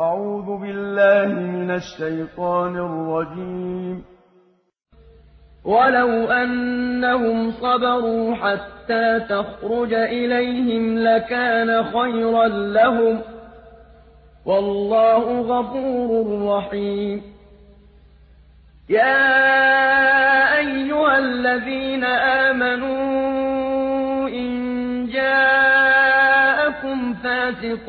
أعوذ بالله من الشيطان الرجيم. ولو أنهم صبروا حتى تخرج إليهم لكان خيرا لهم. والله غفور رحيم. يا أيها الذين آمنوا إن جاءكم فاسق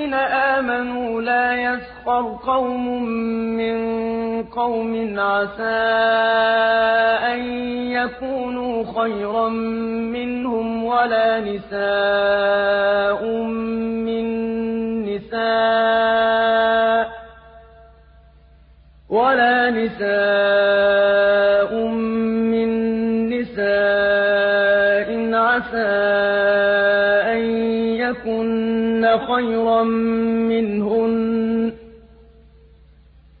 يسخر قوم من قوم عسى أن يكونوا خيرا منهم ولا نساء من نساء ولا نساء من نساء عسى أن يكن خيرا منهن